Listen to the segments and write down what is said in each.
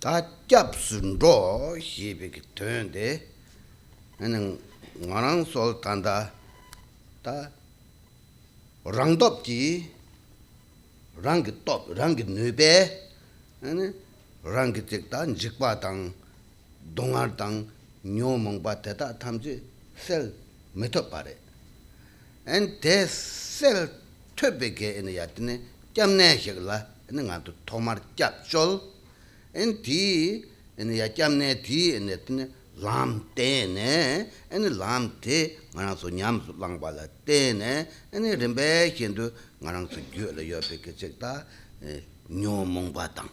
다 짭순도 히비기 되는데 나는 나랑 솔탄다 다 랑덥지 랑기 톱 랑기 누베 아니 랑기 tikta jikpa tang dongar tang nyo mongpa teta tamzi sel meto pare en te sel töpe ke ene yatine kyamne shigla ene nga tu tomar kyab chol 엔 디, 엔 야짬네 디, 엔 에트네 람테네, 엔 람테 나랑소 냠소 랑발라 테네, 엔 림베 켄두 나랑소 gyöla yobe ke chekta e, nyo mongpa tang,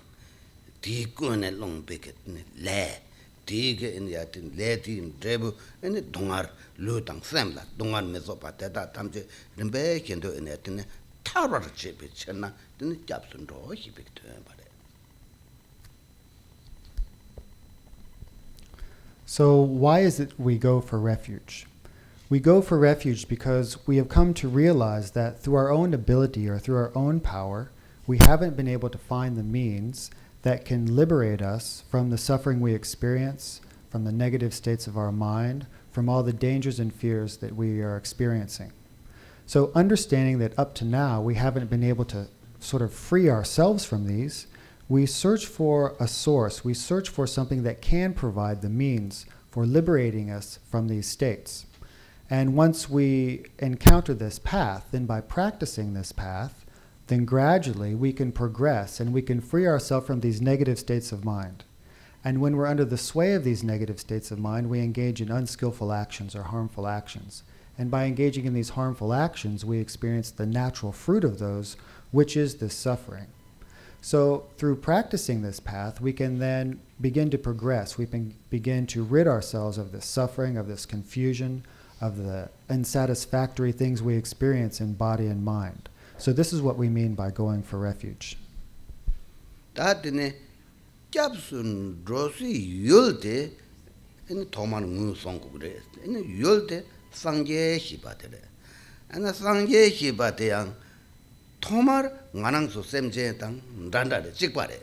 di kuwane longbe ke le, di ke eni ya tin le di in drebu, eni dungar lu tang semla, dungar meso pa teta tamche rimbe kendo eni ya tin tarwar chebe chenna, tini gyabsun roho hibe ke tuyenpa So, why is it we go for refuge? We go for refuge because we have come to realize that through our own ability or through our own power, we haven't been able to find the means that can liberate us from the suffering we experience, from the negative states of our mind, from all the dangers and fears that we are experiencing. So, understanding that up to now we haven't been able to sort of free ourselves from these, we search for a source, we search for something that can provide the means for liberating us from these states. And once we encounter this path, then by practicing this path, then gradually we can progress and we can free ourselves from these negative states of mind. And when we're under the sway of these negative states of mind, we engage in unskillful actions or harmful actions. And by engaging in these harmful actions, we experience the natural fruit of those, which is this suffering. So, through practicing this path, we can then begin to progress. We can begin to rid ourselves of this suffering, of this confusion, of the unsatisfactory things we experience in body and mind. So, this is what we mean by going for refuge. 토마르 나낭소 셈제 땅 단다레 찍바레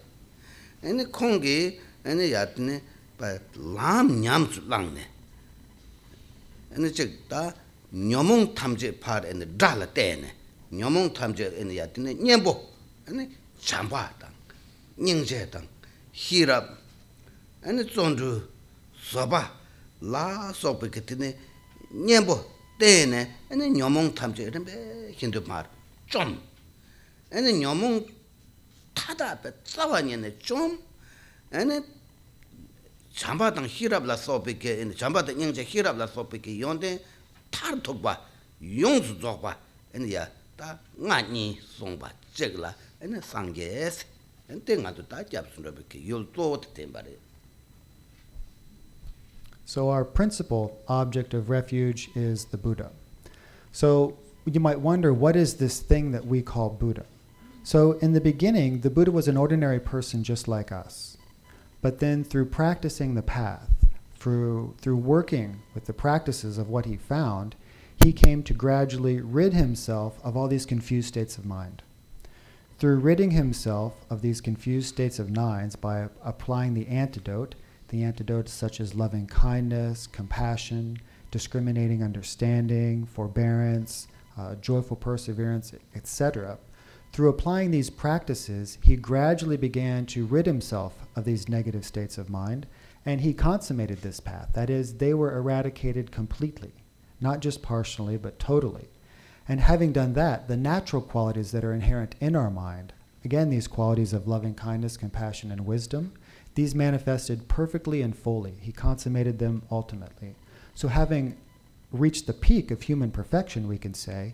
아니 콩기 아니 야트네 바 람냠스 랑네. 아니 찍다 녀몽 탐제 파레네 달라테네. 녀몽 탐제 아니 야트네 녀보. 아니 잠바 땅 닝제 땅 히랍. 아니 쫀두 소바 라 소베 그티네 녀보 테네. 아니 녀몽 탐제 이런 배 힌두 말 좀. Ene nyomong tada pe tsawa nyene chom ene chamba tang hirab la ene chamba tang hirab la yonde tar ene ya ta nga chegla ene ene te nga tu ta yol So, our principal object of refuge is the Buddha. So, you might wonder what is this thing that we call Buddha? So, in the beginning, the Buddha was an ordinary person just like us. But then, through practicing the path, through, through working with the practices of what he found, he came to gradually rid himself of all these confused states of mind. Through ridding himself of these confused states of minds by applying the antidote, the antidotes such as loving kindness, compassion, discriminating understanding, forbearance, uh, joyful perseverance, etc. Through applying these practices, he gradually began to rid himself of these negative states of mind, and he consummated this path. That is, they were eradicated completely, not just partially, but totally. And having done that, the natural qualities that are inherent in our mind, again, these qualities of loving kindness, compassion, and wisdom, these manifested perfectly and fully. He consummated them ultimately. So, having reached the peak of human perfection, we can say,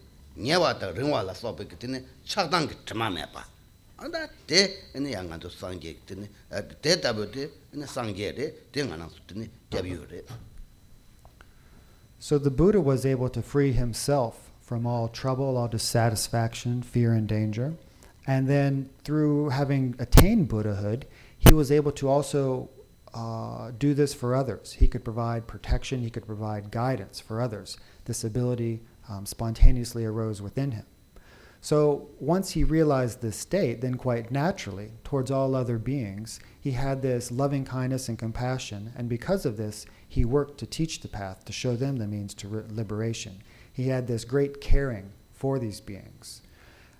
nyewa ta rinwa la ki tene chakdang ki tima me pa anda te ene ya nga sangye ki tene eh, te te ene sangye re te nga nang su tene re So the Buddha was able to free himself from all trouble, all dissatisfaction, fear and danger. And then through having attained Buddhahood, he was able to also uh, do this for others. He could provide protection, he could provide guidance for others. This ability um, spontaneously arose within him. So once he realized this state, then quite naturally, towards all other beings, he had this loving kindness and compassion, and because of this, he worked to teach the path, to show them the means to re- liberation. He had this great caring for these beings.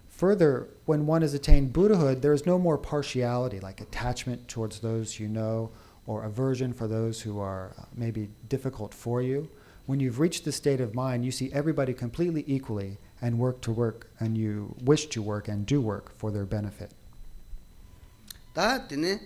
Further, when one has attained Buddhahood, there is no more partiality, like attachment towards those you know, or aversion for those who are uh, maybe difficult for you. When you've reached this state of mind, you see everybody completely equally and work to work, and you wish to work and do work for their benefit. 다 tene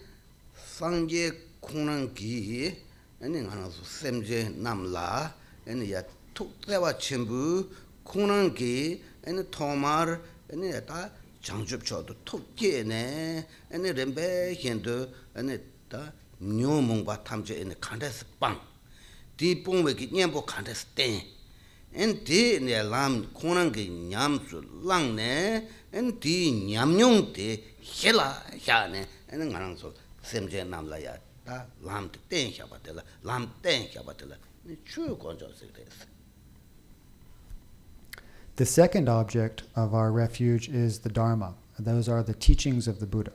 sangye kunang ki ene ngana su semje namla ene ya tuk tewa chenbu kunang ki ene tomar ene ya ta jangjub chodo tuk ki ene ene rembe hendo ene ta nyo mungba tamche ene kandes pang di pungwe ki nyambo kandas ten en di ne lam konang ki nyam su lang ne en di nyam nyung di xe la xa ne en nga rang su sem chen nam la ya ta lam di ten xa pa tila lam ten xa pa tila chu konjo se des The second object of our refuge is the Dharma. Those are the teachings of the Buddha.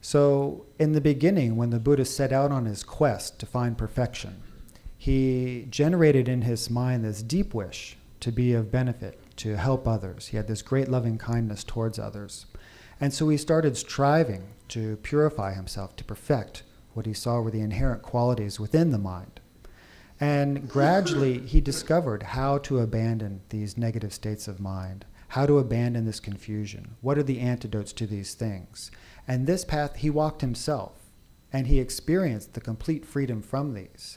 So, in the beginning, when the Buddha set out on his quest to find perfection, he generated in his mind this deep wish to be of benefit, to help others. He had this great loving kindness towards others. And so he started striving to purify himself, to perfect what he saw were the inherent qualities within the mind. And gradually, he discovered how to abandon these negative states of mind, how to abandon this confusion. What are the antidotes to these things? And this path he walked himself, and he experienced the complete freedom from these.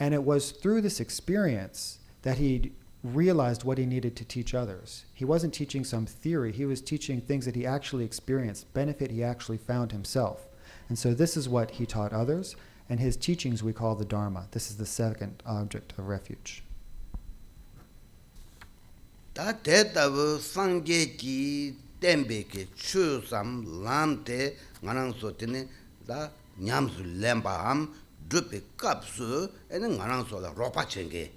And it was through this experience that he realized what he needed to teach others. He wasn't teaching some theory, he was teaching things that he actually experienced, benefit he actually found himself. And so this is what he taught others, and his teachings we call the Dharma. This is the second object of refuge. drupi kapsu ene ngarang so la ropa chenge.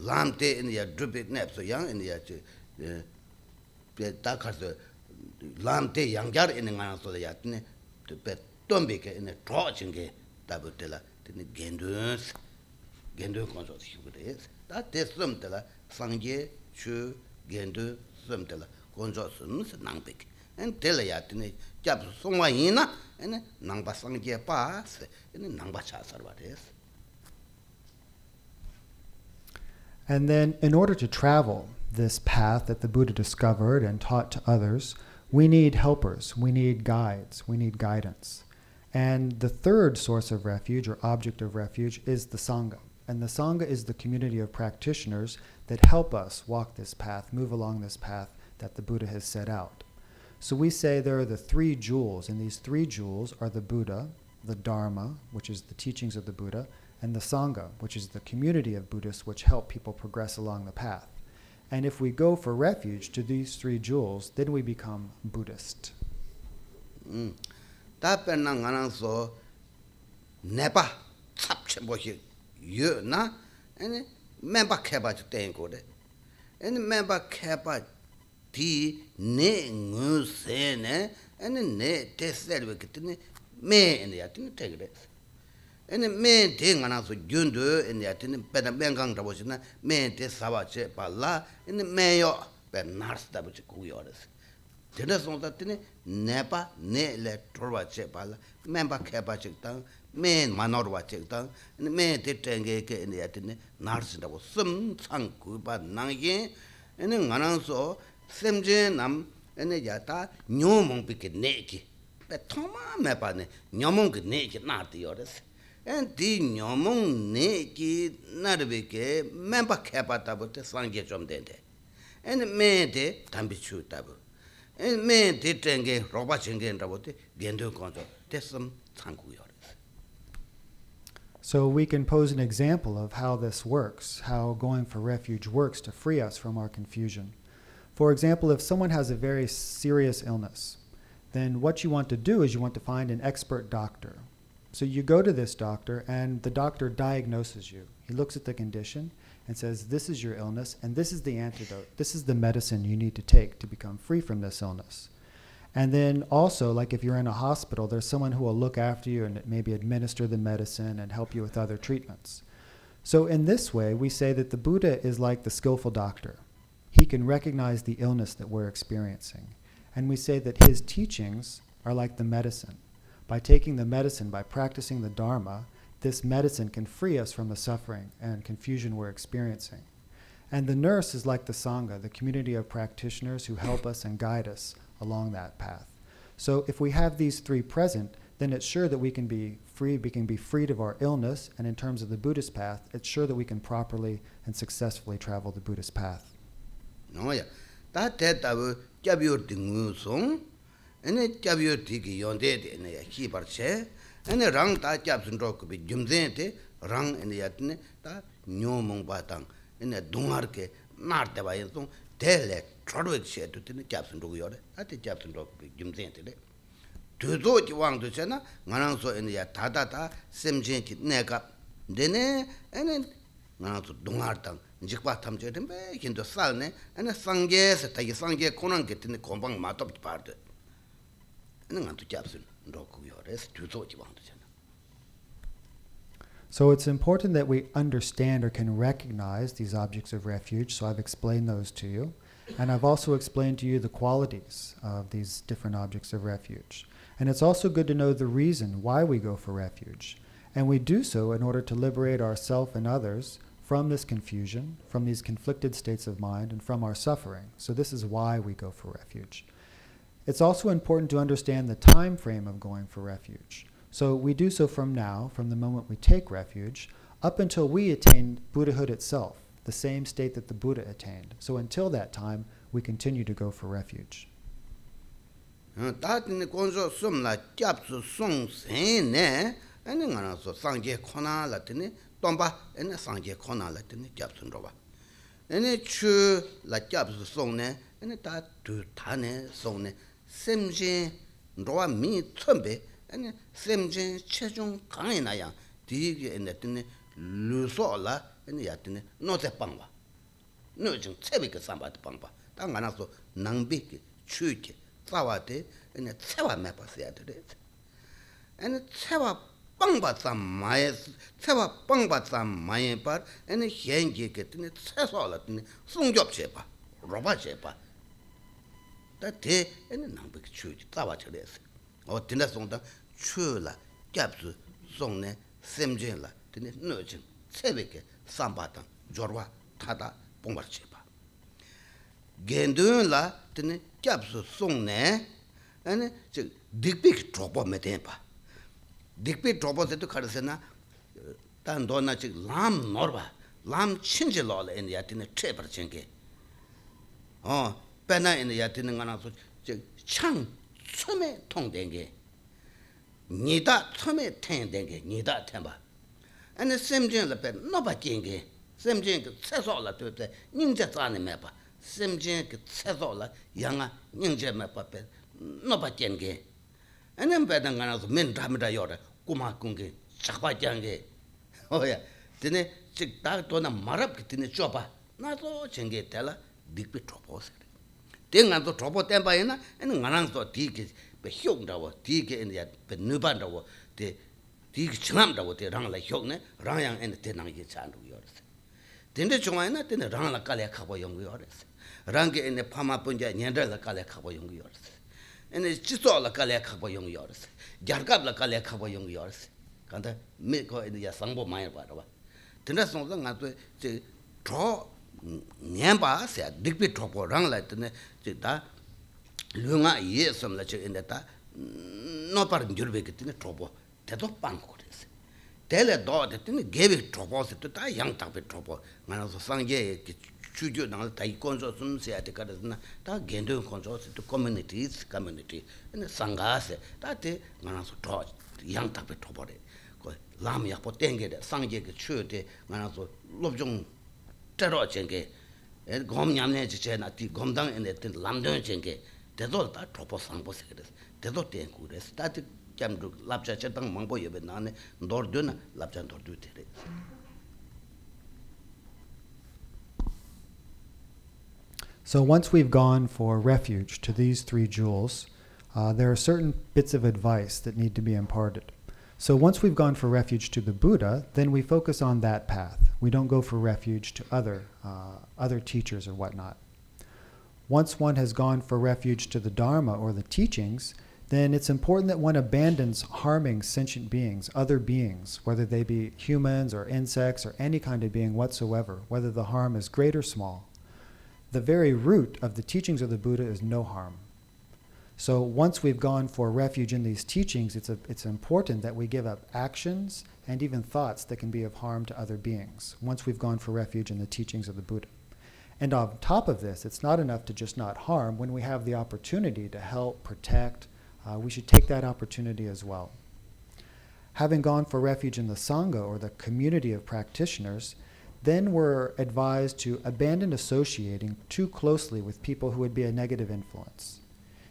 Lamte ene ya drupi nepso yang ene ya chi e, pe takar so lamte yangyar ene ngarang so la ya tene pe tombi ke ene tro chenge tabu tela tene gendun gendun konso shibu des ta te sum tela sangye chu gendun sum tela konso sum nangpeke ya tne jab songwa yin na ene nangba sangje pa se ene nangba cha sar ba des And then, in order to travel this path that the Buddha discovered and taught to others, we need helpers, we need guides, we need guidance. And the third source of refuge or object of refuge is the Sangha. And the Sangha is the community of practitioners that help us walk this path, move along this path that the Buddha has set out. So we say there are the three jewels, and these three jewels are the Buddha, the Dharma, which is the teachings of the Buddha, and the Sangha, which is the community of Buddhists which help people progress along the path. And if we go for refuge to these three jewels, then we become Buddhist. 음. di ne ngu se ne ane ne te serwe ki tene me ene ya tene te kire ane me te nga na su gyundu ene ya tene peta bengang tabo shi na me te sawa che pa la ane me yo pe nars tabo che kuku yo resi tene songsa tene ne pa ne le torwa che pa la me pa khe pa che tang me manorwa che tang me te tenge ke ene ya tene nars tabo sum tsang kupa nang yin ane nga na su nam ene neki pe me pa ne neki na ti yores. En di neki ke sangye chom en me de chu en me de tenge roba chenge gendo yores. So we can pose an example of how this works, how going for refuge works to free us from our confusion. For example, if someone has a very serious illness, then what you want to do is you want to find an expert doctor. So you go to this doctor, and the doctor diagnoses you. He looks at the condition and says, This is your illness, and this is the antidote. This is the medicine you need to take to become free from this illness. And then also, like if you're in a hospital, there's someone who will look after you and maybe administer the medicine and help you with other treatments. So, in this way, we say that the Buddha is like the skillful doctor. He can recognize the illness that we're experiencing. And we say that his teachings are like the medicine. By taking the medicine, by practicing the Dharma, this medicine can free us from the suffering and confusion we're experiencing. And the nurse is like the Sangha, the community of practitioners who help us and guide us along that path. So if we have these three present, then it's sure that we can be free, we can be freed of our illness, and in terms of the Buddhist path, it's sure that we can properly and successfully travel the Buddhist path. nāngā tā tē tāwē kyab yor tī ngū sōng ane kyab yor tī kī yōndē tē ane ya xī par chē ane rāng tā kyab sōn rō kubī gyum zēn tē rāng ane ya tē tā nyō mōng bā tāng ane dōngār kē nār tē bā yin sōng tē lē chōr wē kī shē tū tē kyab sōn rō kī yō rē tā tē kyab sōn rō kubī gyum zēn tē rē tū zō kī wāng tū chē na ngā rāng sō ane ya tā tā tā sēm chēn kī nē kāp dē nē ane ngā rāng sō dōngār tāng jikpa tamche rinpe kinto sal ne ane sangye se tagi sangye konang ke tine kompang matop di parde ane ngantu gyabsun roku yo res tuzo ji wangdo chana So it's important that we understand or can recognize these objects of refuge. So I've explained those to you. And I've also explained to you the qualities of these different objects of refuge. And it's also good to know the reason why we go for refuge. And we do so in order to liberate ourselves and others from this confusion, from these conflicted states of mind, and from our suffering. So this is why we go for refuge. It's also important to understand the time frame of going for refuge. So we do so from now, from the moment we take refuge, up until we attain Buddhahood itself, the same state that the Buddha attained. So until that time, we continue to go for refuge. 다 konso sum la gyabsu sung sen ne ane nga na so sangye kona la tine tōmba ene sāngjē khonā la tene gyab sun rōba ene chū la gyab su sōng ne ene tā tū tā ne sōng ne sem jīn rōwa mī tsōm bē ene sem jīn chē chōng kāngi na yāng tī kī ene tene lū sō la ene yā tene nō tsē pāng bā nō jīng tsē bī kī sāng bā tī pāng bā tā ngā nā sō nāng bī kī chū kī tsā wā tē ene tsē wā mē pā sī yā tē rē ene tsē wā 빵바 참 마에 세바 빵바 참 마에 바 아니 현기 같은 세서라 송접 제바 로바 제바 다테 아니 남백 추지 따와 저래서 어 된다 송다 추라 갑스 송네 셈젠라 되네 너진 세베게 삼바다 조르와 타다 봉바 제바 겐드라 되네 갑스 송네 아니 즉 딕빅 조바 메데바 dikpi drobo zedu karse na tan do na chik lam norba lam chinji lo la ina yati na trebar chingi o pena ina yati na ngana su chik chang tsume tong dengi nida tsume ten dengi nida tenba ane semjin la pe noba jengi semjin ki tseso la tuwe nyingze tsani mepa semjin ki tseso la yanga nyingze mepa pe noba jengi ane pena ngana su min dhamida yore 꼬마 공게 작바 장게. 어야 드네 즉 다도나 말압 드네 줘봐. 나도 쟁게 달라. 빅비 트로보스 땡안도 트로보 땡바이나? 아니 나랑도 디게 배형다워 디게 인야 베누반다워 데 디게 지남다워 데 랑라 형네? 랑양 엔 데낭게 찬도 요르스 덴데 중앙에나? 덴데 랑라 깔레 카보 용고 요르스 랑게 엔 파마 본자 년달라 깔레 카보 용고 요르스 엔 지소라 깔레 카보 용고 요르스 gyarkab la kale khabo yong yors kanda me ko ya sangbo mai ba ba tena song nga to che tro nyen ba se dik bi tro ko rang la tene che ta lunga ye som la che enda ta mm, no par njur be kitne tro bo te do pang ko res tele do de tene ge be tro bo se ta yang ta be tro bo nga so sang ye ki chūjū nāng tā yī kōnsō sūm siyā tī kārā sī na tā gēndō kōnsō sī tū community is community. sāngā sī tā tī ngā rā sū tō yāng tā pī tō pō rī lām yā pō tēngi rī sāng yē kī chū tī ngā rā sū lōp chōng tē rō chēngi gōm ñam nē chī chē na tī gōm dāng ē nē tī lām dōng chēngi tē tō tā tō pō sāng pō sī kī rī tē tō tēng kū rī tā tī kiam rū lāp chā chē tāng māng pō yō bē nā nē ndōr dō na lāp chā ndōr dō tē rī So once we've gone for refuge to these three jewels, uh, there are certain bits of advice that need to be imparted. So once we've gone for refuge to the Buddha, then we focus on that path. We don't go for refuge to other uh, other teachers or whatnot. Once one has gone for refuge to the Dharma or the teachings, then it's important that one abandons harming sentient beings, other beings, whether they be humans or insects or any kind of being whatsoever, whether the harm is great or small the very root of the teachings of the Buddha is no harm. So once we've gone for refuge in these teachings, it's, a, it's important that we give up actions and even thoughts that can be of harm to other beings, once we've gone for refuge in the teachings of the Buddha. And on top of this, it's not enough to just not harm. When we have the opportunity to help, protect, uh, we should take that opportunity as well. Having gone for refuge in the Sangha or the community of practitioners, then we're advised to abandon associating too closely with people who would be a negative influence,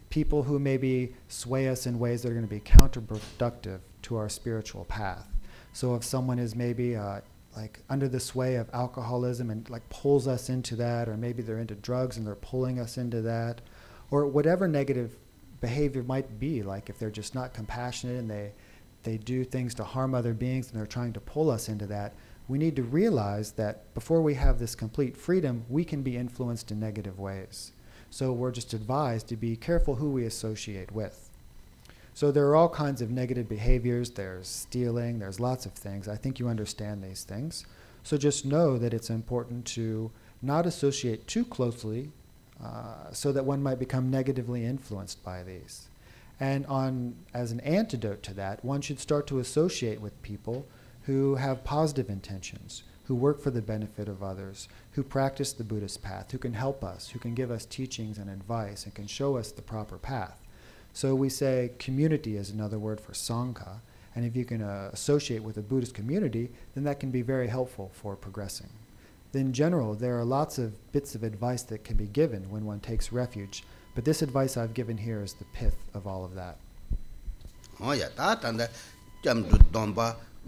people who maybe sway us in ways that are going to be counterproductive to our spiritual path. So if someone is maybe uh, like under the sway of alcoholism and like pulls us into that, or maybe they're into drugs and they're pulling us into that, or whatever negative behavior might be, like if they're just not compassionate and they they do things to harm other beings and they're trying to pull us into that, we need to realize that before we have this complete freedom, we can be influenced in negative ways. So we're just advised to be careful who we associate with. So there are all kinds of negative behaviors. There's stealing, there's lots of things. I think you understand these things. So just know that it's important to not associate too closely uh, so that one might become negatively influenced by these. And on, as an antidote to that, one should start to associate with people who have positive intentions, who work for the benefit of others, who practice the Buddhist path, who can help us, who can give us teachings and advice, and can show us the proper path. So we say community is another word for sangha, and if you can uh, associate with a Buddhist community, then that can be very helpful for progressing. In general, there are lots of bits of advice that can be given when one takes refuge, but this advice I've given here is the pith of all of that. oh ya ta ta da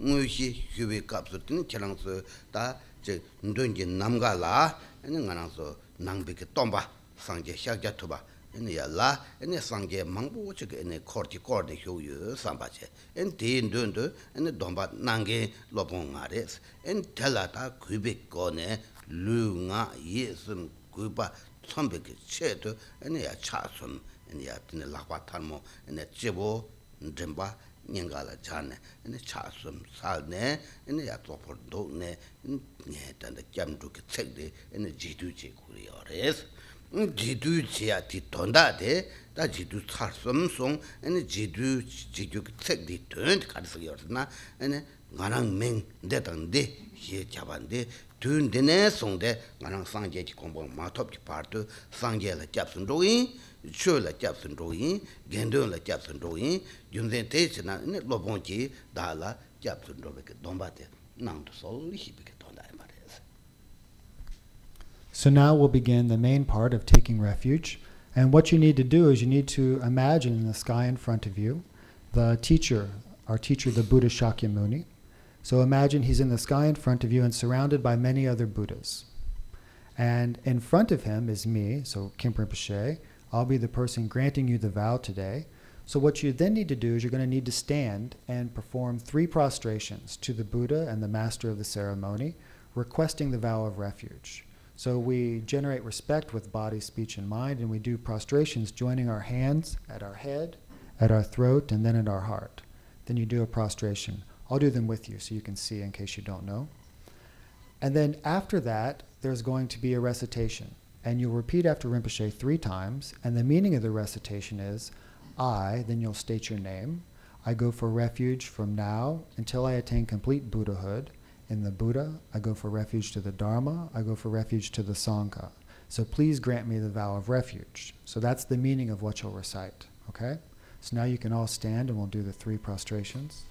ngui shi shubi kapsu tini chilang su ta chi ndunji namga la nga nang su nangbi ki tomba sangje shakja tuba ene ya la ene sangje mangbu chik ene korti korti shuu yu samba che ene ti ndun tu ene domba nangi lopo nga res ene tela ta kubi ko ne lu nga yi sum kuba tsombi ki che tu ene ya cha sum ene ya tini lakwa tarmo ene chibo ndrimba nyingala chane, ene chasum salne, ene ya tsopor dokne, nye tanda kiamduki tsekde, ene jidu che kuri yores. jidu che ya ti tonda de, da jidu charsum song, ene jidu, jidu ki tsekde tuyanti karisik yores na, ene ngarang meng de tangde, xie chabande, tuyandine songde, ngarang sangye ki kombo ma top ki partu, sangye la kyabsun doyin, chö la zhō yin, gen dōng la zhō yin, chi na, chi dā la tē, nāng tō sō lī shī bē kē dōng dā rē sē. So now we'll begin the main part of taking refuge. And what you need to do is you need to imagine in the sky in front of you the teacher, our teacher, the Buddha Shakyamuni. So imagine he's in the sky in front of you and surrounded by many other Buddhas. And in front of him is me, so Khen Rinpoche. I'll be the person granting you the vow today. So what you then need to do is you're going to need to stand and perform three prostrations to the Buddha and the master of the ceremony, requesting the vow of refuge. So we generate respect with body, speech, and mind, and we do prostrations, joining our hands at our head, at our throat, and then at our heart. Then you do a prostration. I'll do them with you so you can see in case you don't know. And then after that, there's going to be a recitation. And you'll repeat after Rinpoche three times. And the meaning of the recitation is I, then you'll state your name. I go for refuge from now until I attain complete Buddhahood in the Buddha. I go for refuge to the Dharma. I go for refuge to the Sangha. So please grant me the vow of refuge. So that's the meaning of what you'll recite. Okay? So now you can all stand and we'll do the three prostrations.